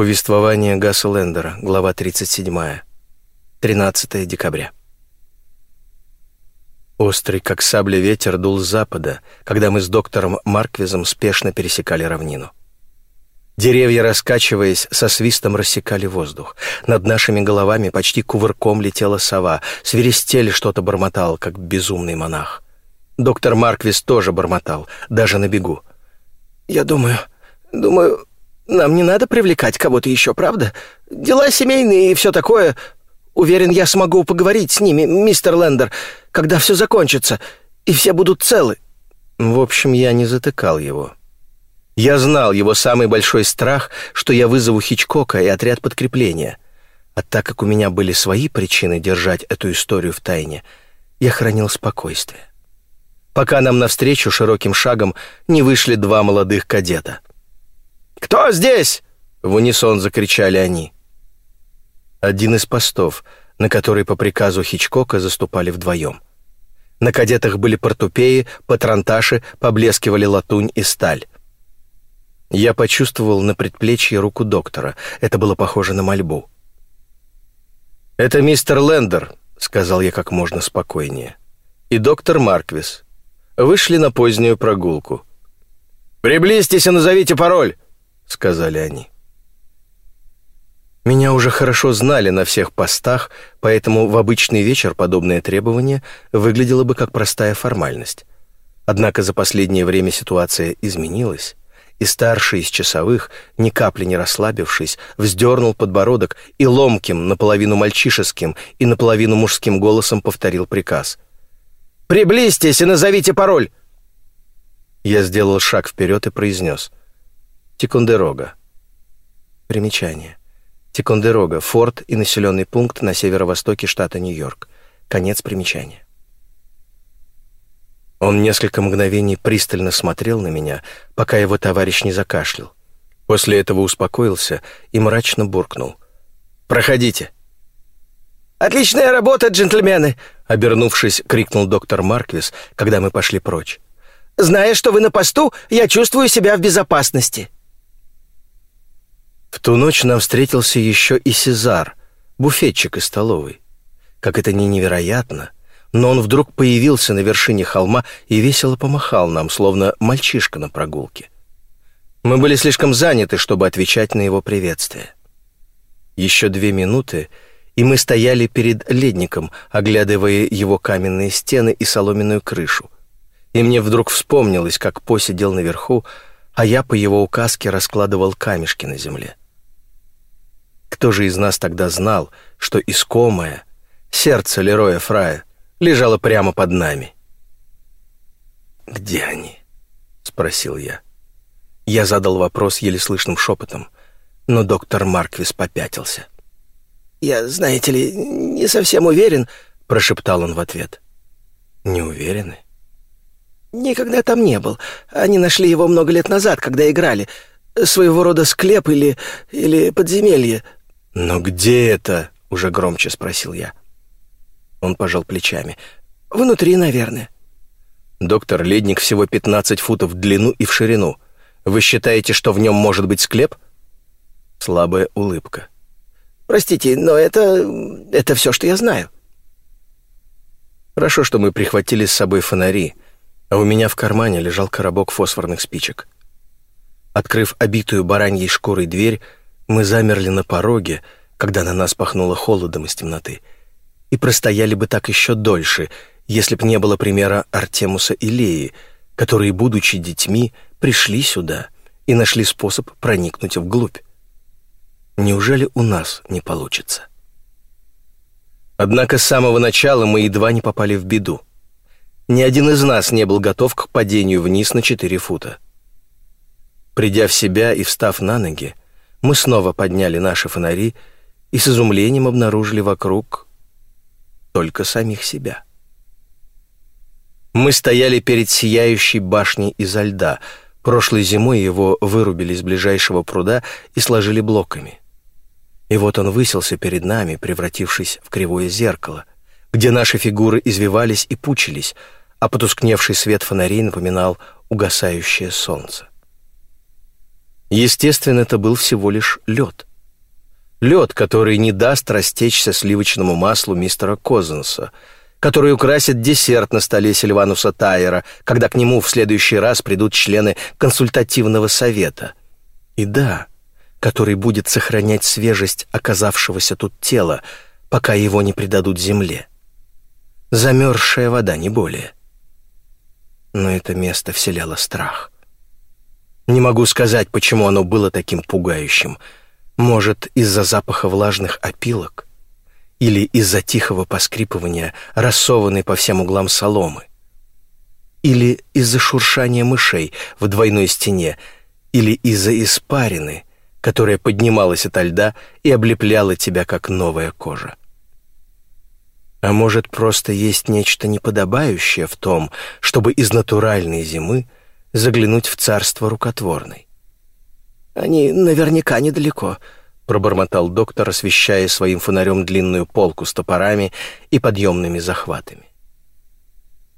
Повествование Гасса Лендера, глава 37. 13 декабря. Острый, как сабля, ветер дул с запада, когда мы с доктором Марквизом спешно пересекали равнину. Деревья, раскачиваясь, со свистом рассекали воздух. Над нашими головами почти кувырком летела сова, свиристели что-то бормотал, как безумный монах. Доктор Марквис тоже бормотал, даже на бегу. «Я думаю, думаю, нам не надо привлекать кого-то еще, правда? Дела семейные и все такое. Уверен, я смогу поговорить с ними, мистер Лендер, когда все закончится, и все будут целы». В общем, я не затыкал его. Я знал его самый большой страх, что я вызову Хичкока и отряд подкрепления. А так как у меня были свои причины держать эту историю в тайне, я хранил спокойствие. Пока нам навстречу широким шагом не вышли два молодых кадета. «Кто здесь?» — в унисон закричали они. Один из постов, на который по приказу Хичкока заступали вдвоем. На кадетах были портупеи, патронташи, поблескивали латунь и сталь. Я почувствовал на предплечье руку доктора. Это было похоже на мольбу. «Это мистер Лендер», — сказал я как можно спокойнее. «И доктор Марквис. Вышли на позднюю прогулку». «Приблизьтесь и назовите пароль», — сказали они. Меня уже хорошо знали на всех постах, поэтому в обычный вечер подобное требование выглядело бы как простая формальность. Однако за последнее время ситуация изменилась и старший из часовых, ни капли не расслабившись, вздернул подбородок и ломким, наполовину мальчишеским и наполовину мужским голосом повторил приказ. «Приблизьтесь и назовите пароль!» Я сделал шаг вперед и произнес. «Тикондерога». Примечание. Тикондерога — форт и населенный пункт на северо-востоке штата Нью-Йорк. Конец примечания. Он несколько мгновений пристально смотрел на меня, пока его товарищ не закашлял. После этого успокоился и мрачно буркнул. «Проходите». «Отличная работа, джентльмены!» — обернувшись, крикнул доктор Марквис, когда мы пошли прочь. «Зная, что вы на посту, я чувствую себя в безопасности». В ту ночь нам встретился еще и Сезар, буфетчик из столовой. Как это ни невероятно — но он вдруг появился на вершине холма и весело помахал нам, словно мальчишка на прогулке. Мы были слишком заняты, чтобы отвечать на его приветствие. Еще две минуты, и мы стояли перед ледником, оглядывая его каменные стены и соломенную крышу. И мне вдруг вспомнилось, как По сидел наверху, а я по его указке раскладывал камешки на земле. Кто же из нас тогда знал, что искомое, сердце Лероя Фрая, лежала прямо под нами. «Где они?» — спросил я. Я задал вопрос еле слышным шепотом, но доктор Марквис попятился. «Я, знаете ли, не совсем уверен», — прошептал он в ответ. «Не уверены?» «Никогда там не был. Они нашли его много лет назад, когда играли. Своего рода склеп или... или подземелье». «Но где это?» — уже громче спросил я. Он пожал плечами. «Внутри, наверное». «Доктор, ледник всего 15 футов в длину и в ширину. Вы считаете, что в нем может быть склеп?» Слабая улыбка. «Простите, но это... это все, что я знаю». Хорошо, что мы прихватили с собой фонари, а у меня в кармане лежал коробок фосфорных спичек. Открыв обитую бараньей шкурой дверь, мы замерли на пороге, когда на нас пахнуло холодом из темноты — и простояли бы так еще дольше, если б не было примера Артемуса и Леи, которые, будучи детьми, пришли сюда и нашли способ проникнуть вглубь. Неужели у нас не получится? Однако с самого начала мы едва не попали в беду. Ни один из нас не был готов к падению вниз на четыре фута. Придя в себя и встав на ноги, мы снова подняли наши фонари и с изумлением обнаружили вокруг только самих себя. Мы стояли перед сияющей башней изо льда. Прошлой зимой его вырубили из ближайшего пруда и сложили блоками. И вот он высился перед нами, превратившись в кривое зеркало, где наши фигуры извивались и пучились, а потускневший свет фонарей напоминал угасающее солнце. Естественно, это был всего лишь лед — Лед, который не даст растечься сливочному маслу мистера Козенса, который украсит десерт на столе Сильвануса Тайера, когда к нему в следующий раз придут члены консультативного совета. И да, который будет сохранять свежесть оказавшегося тут тела, пока его не предадут земле. Замерзшая вода, не более. Но это место вселяло страх. Не могу сказать, почему оно было таким пугающим. Может, из-за запаха влажных опилок? Или из-за тихого поскрипывания, рассованной по всем углам соломы? Или из-за шуршания мышей в двойной стене? Или из-за испарины, которая поднималась ото льда и облепляла тебя, как новая кожа? А может, просто есть нечто неподобающее в том, чтобы из натуральной зимы заглянуть в царство рукотворной? «Они наверняка недалеко», — пробормотал доктор, освещая своим фонарем длинную полку с топорами и подъемными захватами.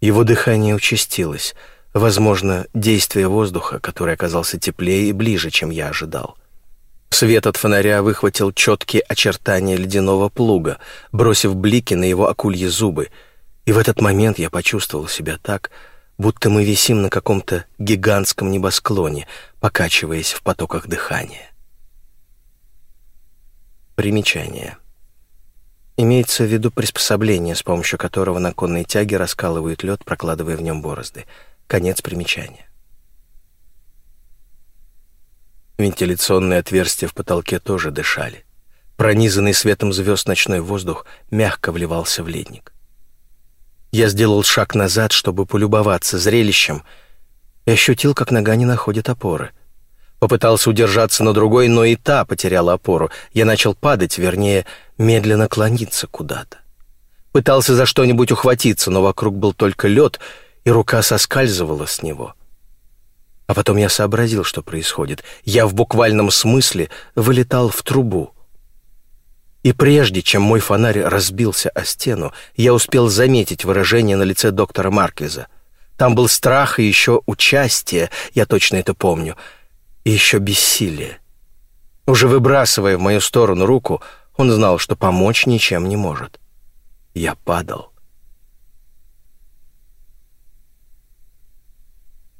Его дыхание участилось, возможно, действие воздуха, который оказался теплее и ближе, чем я ожидал. Свет от фонаря выхватил четкие очертания ледяного плуга, бросив блики на его акульи зубы, и в этот момент я почувствовал себя так, будто мы висим на каком-то гигантском небосклоне, покачиваясь в потоках дыхания. Примечание. Имеется в виду приспособление, с помощью которого на конной тяге раскалывают лед, прокладывая в нем борозды. Конец примечания. Вентиляционные отверстия в потолке тоже дышали. Пронизанный светом звезд ночной воздух мягко вливался в ледник. Я сделал шаг назад, чтобы полюбоваться зрелищем, и ощутил, как нога не находит опоры. Попытался удержаться на другой, но и та потеряла опору. Я начал падать, вернее, медленно клониться куда-то. Пытался за что-нибудь ухватиться, но вокруг был только лед, и рука соскальзывала с него — а потом я сообразил, что происходит. Я в буквальном смысле вылетал в трубу. И прежде, чем мой фонарь разбился о стену, я успел заметить выражение на лице доктора Марквиза. Там был страх и еще участие, я точно это помню, и еще бессилие. Уже выбрасывая в мою сторону руку, он знал, что помочь ничем не может. Я падал.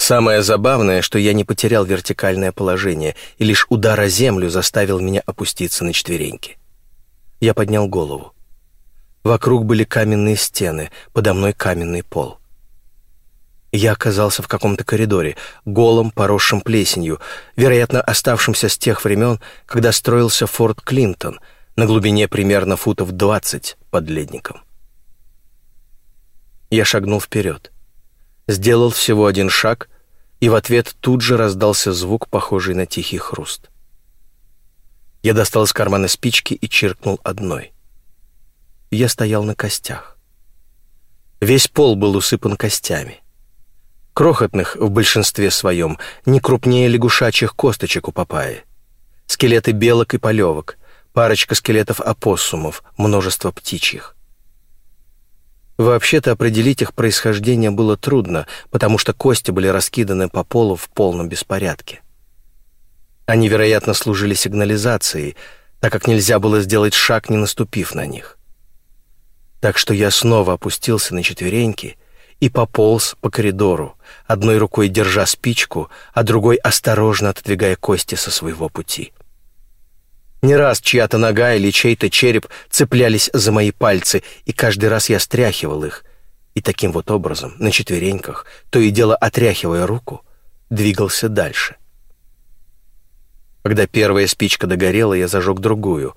Самое забавное, что я не потерял вертикальное положение, и лишь удар о землю заставил меня опуститься на четвереньки. Я поднял голову. Вокруг были каменные стены, подо мной каменный пол. Я оказался в каком-то коридоре, голом, поросшим плесенью, вероятно, оставшимся с тех времен, когда строился форт Клинтон на глубине примерно футов 20 под ледником. Я шагнул вперед. Сделал всего один шаг и в ответ тут же раздался звук, похожий на тихий хруст. Я достал из кармана спички и чиркнул одной. Я стоял на костях. Весь пол был усыпан костями. Крохотных в большинстве своем, не крупнее лягушачьих косточек у папайи. Скелеты белок и полевок, парочка скелетов опоссумов, множество птичьих. Вообще-то определить их происхождение было трудно, потому что кости были раскиданы по полу в полном беспорядке. Они, вероятно, служили сигнализацией, так как нельзя было сделать шаг, не наступив на них. Так что я снова опустился на четвереньки и пополз по коридору, одной рукой держа спичку, а другой осторожно отодвигая кости со своего пути. Не раз чья-то нога или чей-то череп цеплялись за мои пальцы, и каждый раз я стряхивал их. И таким вот образом, на четвереньках, то и дело отряхивая руку, двигался дальше. Когда первая спичка догорела, я зажег другую,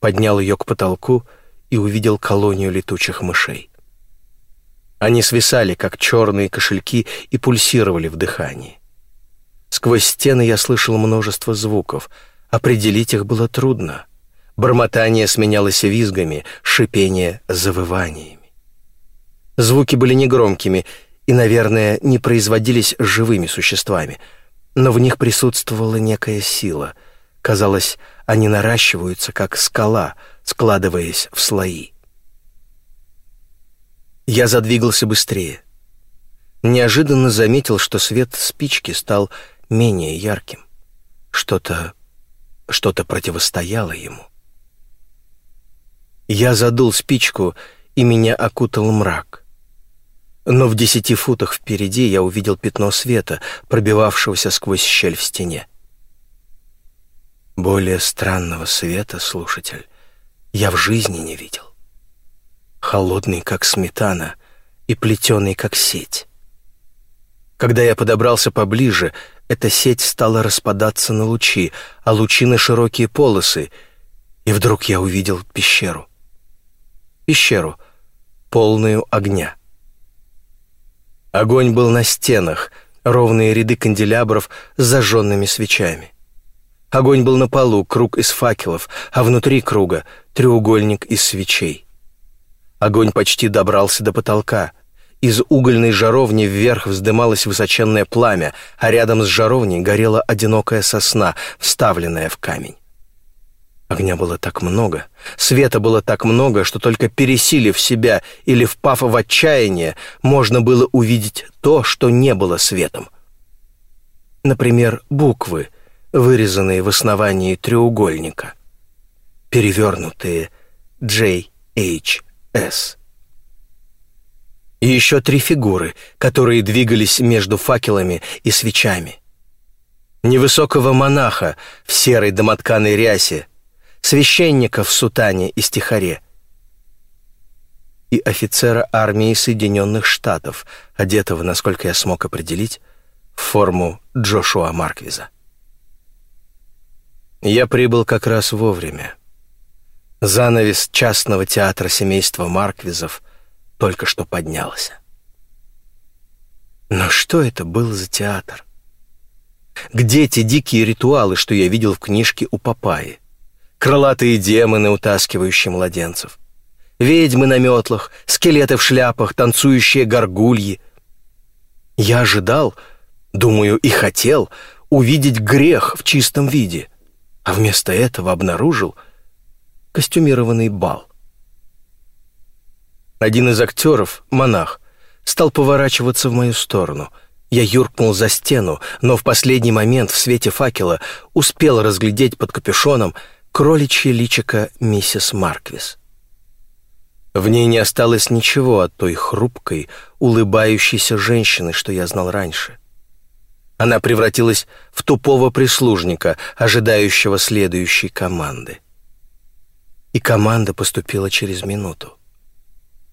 поднял ее к потолку и увидел колонию летучих мышей. Они свисали, как черные кошельки, и пульсировали в дыхании. Сквозь стены я слышал множество звуков — Определить их было трудно. Бормотание сменялось визгами, шипение — завываниями. Звуки были негромкими и, наверное, не производились живыми существами, но в них присутствовала некая сила. Казалось, они наращиваются, как скала, складываясь в слои. Я задвигался быстрее. Неожиданно заметил, что свет спички стал менее ярким. Что-то что-то противостояло ему. Я задул спичку, и меня окутал мрак. Но в десяти футах впереди я увидел пятно света, пробивавшегося сквозь щель в стене. Более странного света, слушатель, я в жизни не видел. Холодный, как сметана, и плетеный, как сеть. Когда я подобрался поближе, эта сеть стала распадаться на лучи, а лучи на широкие полосы, и вдруг я увидел пещеру. Пещеру, полную огня. Огонь был на стенах, ровные ряды канделябров с зажженными свечами. Огонь был на полу, круг из факелов, а внутри круга — треугольник из свечей. Огонь почти добрался до потолка. Из угольной жаровни вверх вздымалось высоченное пламя, а рядом с жаровней горела одинокая сосна, вставленная в камень. Огня было так много, света было так много, что только пересилив себя или впав в отчаяние, можно было увидеть то, что не было светом. Например, буквы — вырезанные в основании треугольника, перевернутые JHS. И еще три фигуры, которые двигались между факелами и свечами. Невысокого монаха в серой домотканой рясе, священника в сутане и стихаре и офицера армии Соединенных Штатов, одетого, насколько я смог определить, в форму Джошуа Марквиза. Я прибыл как раз вовремя. Занавес частного театра семейства Марквизов только что поднялся. Но что это был за театр? Где те дикие ритуалы, что я видел в книжке у Папаи? Крылатые демоны, утаскивающие младенцев. Ведьмы на метлах, скелеты в шляпах, танцующие горгульи. Я ожидал, думаю, и хотел увидеть грех в чистом виде — а вместо этого обнаружил костюмированный бал. Один из актеров, монах, стал поворачиваться в мою сторону. Я юркнул за стену, но в последний момент в свете факела успел разглядеть под капюшоном кроличье личико миссис Марквис. В ней не осталось ничего от той хрупкой, улыбающейся женщины, что я знал раньше. Она превратилась в тупого прислужника, ожидающего следующей команды. И команда поступила через минуту.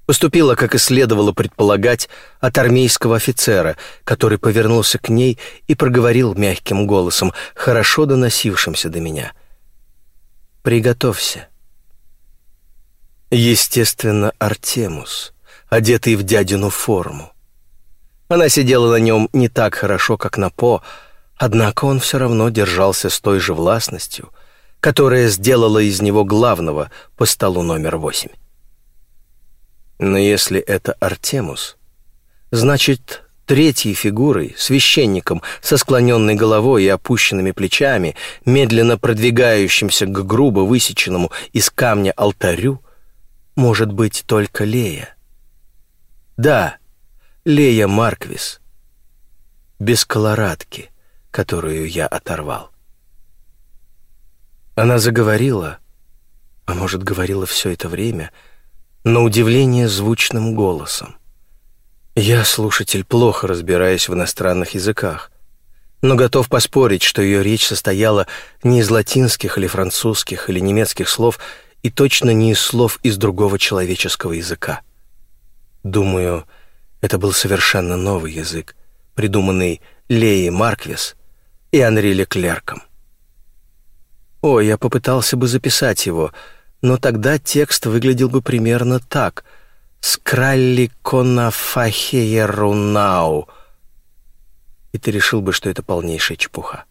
Поступила, как и следовало предполагать, от армейского офицера, который повернулся к ней и проговорил мягким голосом, хорошо доносившимся до меня. «Приготовься». Естественно, Артемус, одетый в дядину форму. Она сидела на нем не так хорошо, как на По, однако он все равно держался с той же властностью, которая сделала из него главного по столу номер восемь. Но если это Артемус, значит, третьей фигурой, священником со склоненной головой и опущенными плечами, медленно продвигающимся к грубо высеченному из камня алтарю, может быть только Лея. Да, Лея Марквис, без колорадки, которую я оторвал. Она заговорила, а может, говорила все это время, на удивление звучным голосом. Я, слушатель, плохо разбираюсь в иностранных языках, но готов поспорить, что ее речь состояла не из латинских или французских или немецких слов и точно не из слов из другого человеческого языка. Думаю, это был совершенно новый язык, придуманный Леей Марквис и Анри Леклерком. О, я попытался бы записать его, но тогда текст выглядел бы примерно так «Скралли конафахеерунау», и ты решил бы, что это полнейшая чепуха.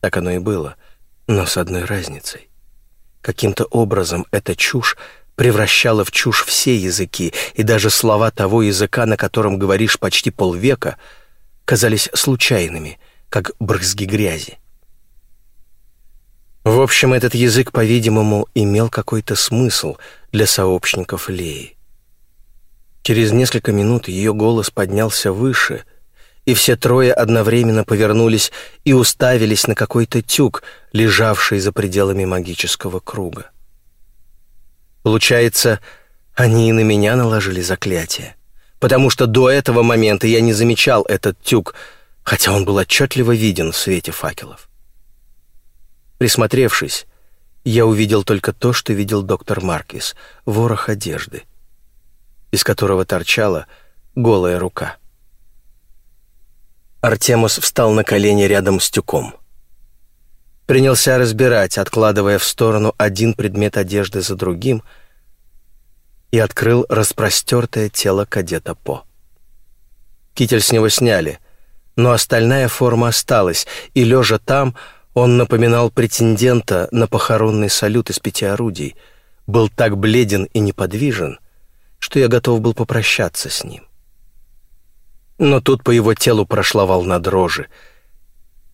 Так оно и было, но с одной разницей. Каким-то образом эта чушь превращала в чушь все языки, и даже слова того языка, на котором говоришь почти полвека, казались случайными, как брызги грязи. В общем, этот язык, по-видимому, имел какой-то смысл для сообщников Леи. Через несколько минут ее голос поднялся выше, и все трое одновременно повернулись и уставились на какой-то тюк, лежавший за пределами магического круга. Получается, они и на меня наложили заклятие, потому что до этого момента я не замечал этот тюк, хотя он был отчетливо виден в свете факелов. Присмотревшись, я увидел только то, что видел доктор Маркис — ворох одежды, из которого торчала голая рука. Артемус встал на колени рядом с тюком. Принялся разбирать, откладывая в сторону один предмет одежды за другим, и открыл распростертое тело кадета По. Китель с него сняли, но остальная форма осталась, и, лежа там, он напоминал претендента на похоронный салют из пяти орудий, был так бледен и неподвижен, что я готов был попрощаться с ним. Но тут по его телу прошла волна дрожи,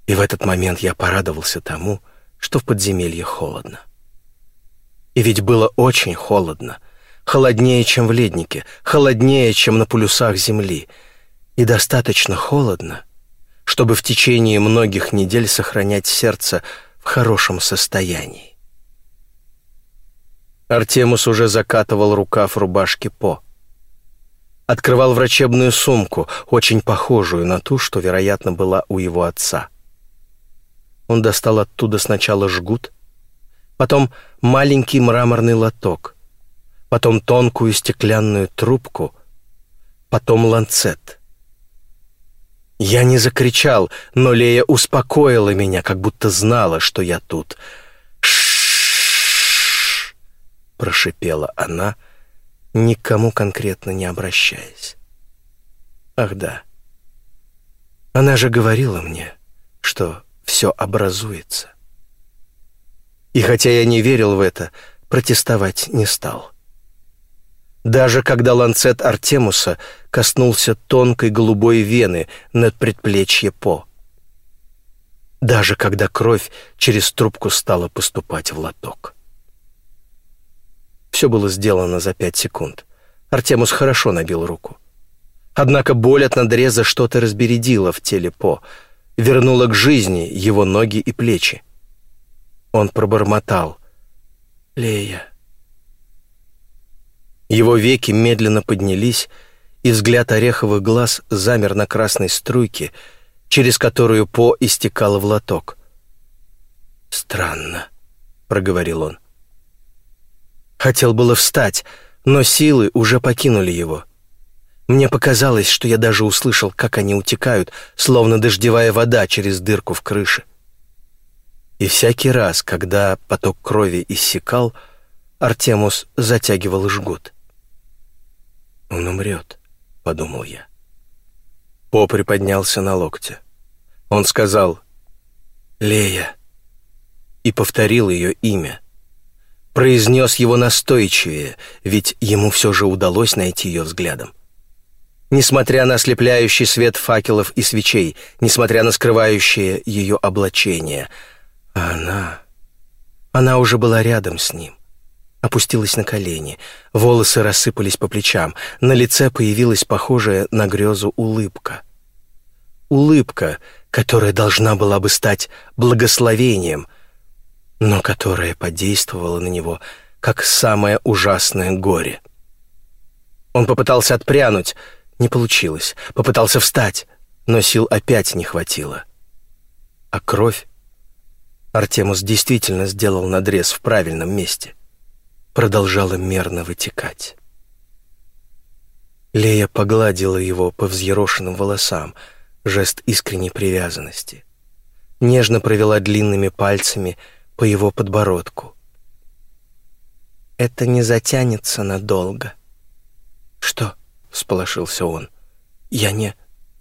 и в этот момент я порадовался тому, что в подземелье холодно. И ведь было очень холодно, холоднее, чем в леднике, холоднее, чем на полюсах Земли, и достаточно холодно, чтобы в течение многих недель сохранять сердце в хорошем состоянии. Артемус уже закатывал рукав рубашки По открывал врачебную сумку, очень похожую на ту, что, вероятно, была у его отца. Он достал оттуда сначала жгут, потом маленький мраморный лоток, потом тонкую стеклянную трубку, потом ланцет. Я не закричал, но Лея успокоила меня, как будто знала, что я тут. «Ш-ш-ш!» прошипела она — никому конкретно не обращаясь. Ах да. Она же говорила мне, что все образуется. И хотя я не верил в это, протестовать не стал. Даже когда ланцет Артемуса коснулся тонкой голубой вены над предплечье По. Даже когда кровь через трубку стала поступать в лоток. Все было сделано за пять секунд. Артемус хорошо набил руку. Однако боль от надреза что-то разбередила в теле По, вернула к жизни его ноги и плечи. Он пробормотал. «Лея». Его веки медленно поднялись, и взгляд ореховых глаз замер на красной струйке, через которую По истекала в лоток. «Странно», — проговорил он. Хотел было встать, но силы уже покинули его. Мне показалось, что я даже услышал, как они утекают, словно дождевая вода через дырку в крыше. И всякий раз, когда поток крови иссякал, Артемус затягивал жгут. «Он умрет», — подумал я. По приподнялся на локте. Он сказал «Лея» и повторил ее имя — произнес его настойчивее, ведь ему все же удалось найти ее взглядом. Несмотря на ослепляющий свет факелов и свечей, несмотря на скрывающее ее облачение, она... Она уже была рядом с ним. Опустилась на колени, волосы рассыпались по плечам, на лице появилась похожая на грезу улыбка. Улыбка, которая должна была бы стать благословением — но которая подействовала на него, как самое ужасное горе. Он попытался отпрянуть, не получилось, попытался встать, но сил опять не хватило. А кровь? Артемус действительно сделал надрез в правильном месте. Продолжала мерно вытекать. Лея погладила его по взъерошенным волосам, жест искренней привязанности. Нежно провела длинными пальцами — по его подбородку. «Это не затянется надолго». «Что?» — всполошился он. «Я не...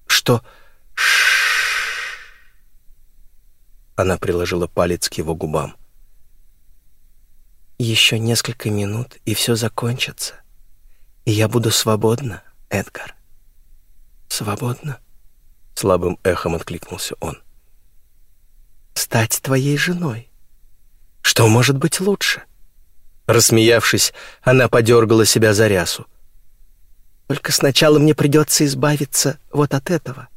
Что?» Ш Она приложила палец к его губам. «Еще несколько минут, и все закончится. И я буду свободна, Эдгар». «Свободна?» — слабым эхом откликнулся он. «Стать твоей женой». Что может быть лучше? Рассмеявшись, она подергала себя за рясу. Только сначала мне придется избавиться вот от этого.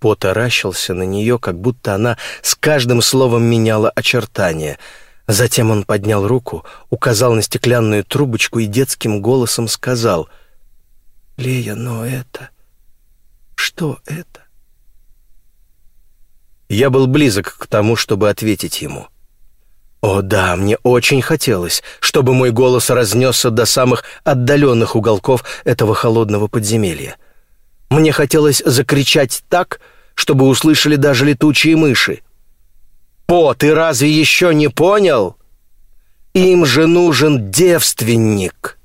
Потаращился на нее, как будто она с каждым словом меняла очертания. Затем он поднял руку, указал на стеклянную трубочку и детским голосом сказал «Лея, но это... Что это?» Я был близок к тому, чтобы ответить ему. О да, мне очень хотелось, чтобы мой голос разнесся до самых отдаленных уголков этого холодного подземелья. Мне хотелось закричать так, чтобы услышали даже летучие мыши. «По, ты разве еще не понял? Им же нужен девственник!»